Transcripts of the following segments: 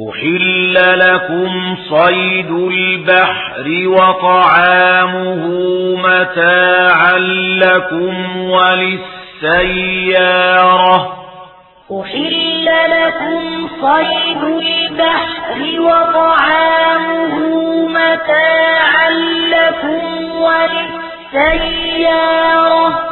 أحل لكم صيد البحر وطعامه متاعا لكم وللسيارة أحل لكم صيد البحر وطعامه متاعا لكم وللسيارة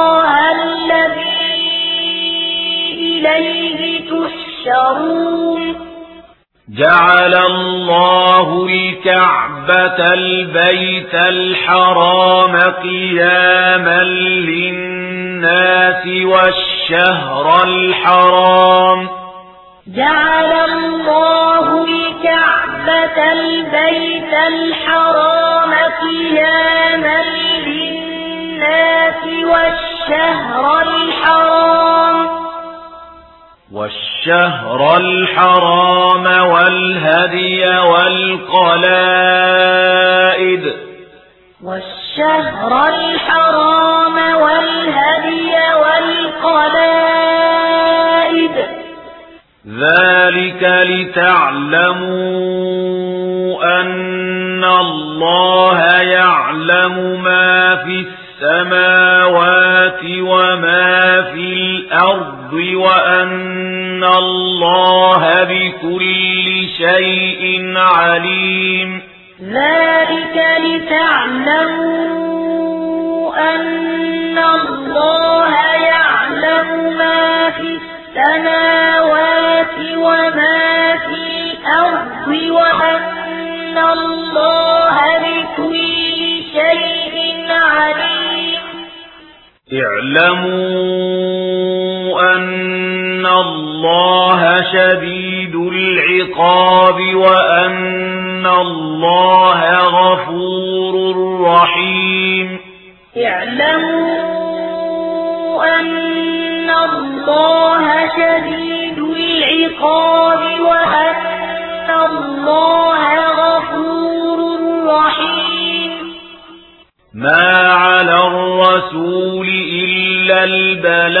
جعل الله الكعبة البيت الحرام قياما للناس والشهر الحرام جعل الله الكعبة البيت الحرام الشهر الحرام والهدي والقلائد. والشهر الحرام والهدي والقلائد. ذلك لتعلموا أن الله يعلم ما في السماوات إن الله بكل شيء عليم ذلك لتعلموا أن الله يعلم ما في السماوات وما في الأرض وأن الله بكل شيء عليم اعلموا أن الله الله شديد العقاب وأن الله غفور رحيم اعلموا أن الله شديد العقاب وأن الله غفور رحيم ما على الرسول إلا البلاء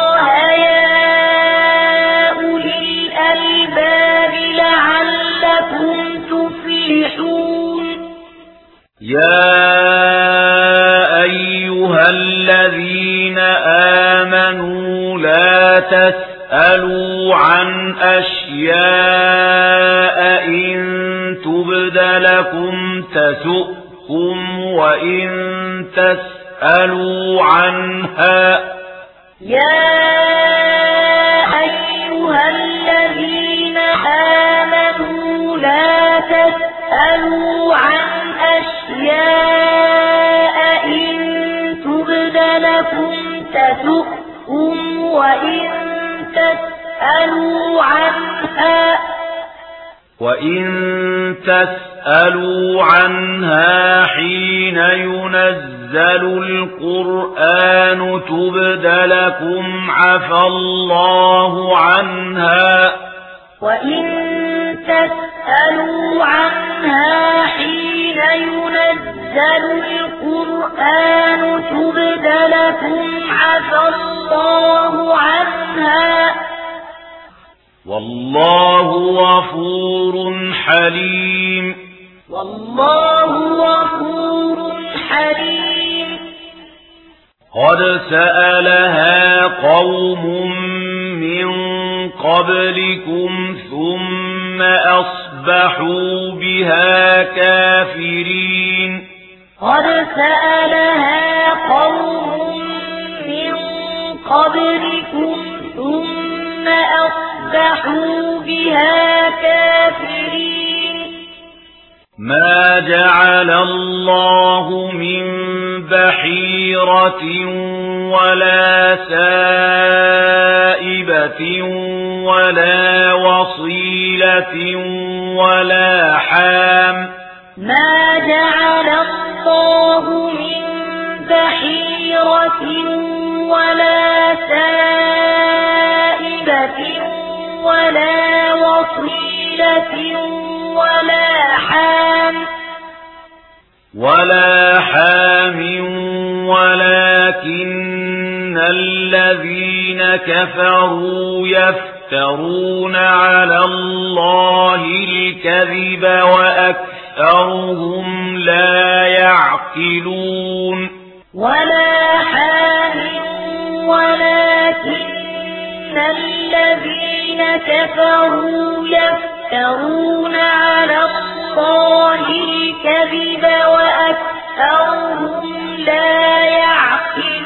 الذين آمنوا لا تسألوا عن أشياء إن تبد لكم تسؤكم وإن تسألوا عنها يا آه. وَإِن تَسْأَلُوا عَنْهَا حِينَ يُنَزَّلُ الْقُرْآنُ تُبْدَ لَكُمْ عَفَى اللَّهُ عَنْهَا وَإِن تَسْأَلُوا عَنْهَا حِينَ يُنَزَّلُ الْقُرْآنُ تُبْدَ لَكُمْ عَفَى اللَّهُ عَنْهَا والله غفور حليم. والله غفور حليم. قد سألها قوم من قبلكم ثم أصبحوا بها كافرين. قد سألها قوم من قبلكم ثم أصبحوا بها كافرين ما جعل الله من بحيرة ولا سائبة ولا وصيلة ولا حام ما جعل الله من بحيرة ولا ولا حام ولكن الذين كفروا يفترون على الله الكذب وأكثرهم لا يعقلون ولا حام ولكن الذين كفروا يفترون يفترون على الله الكذب وأكثرهم لا يعقلون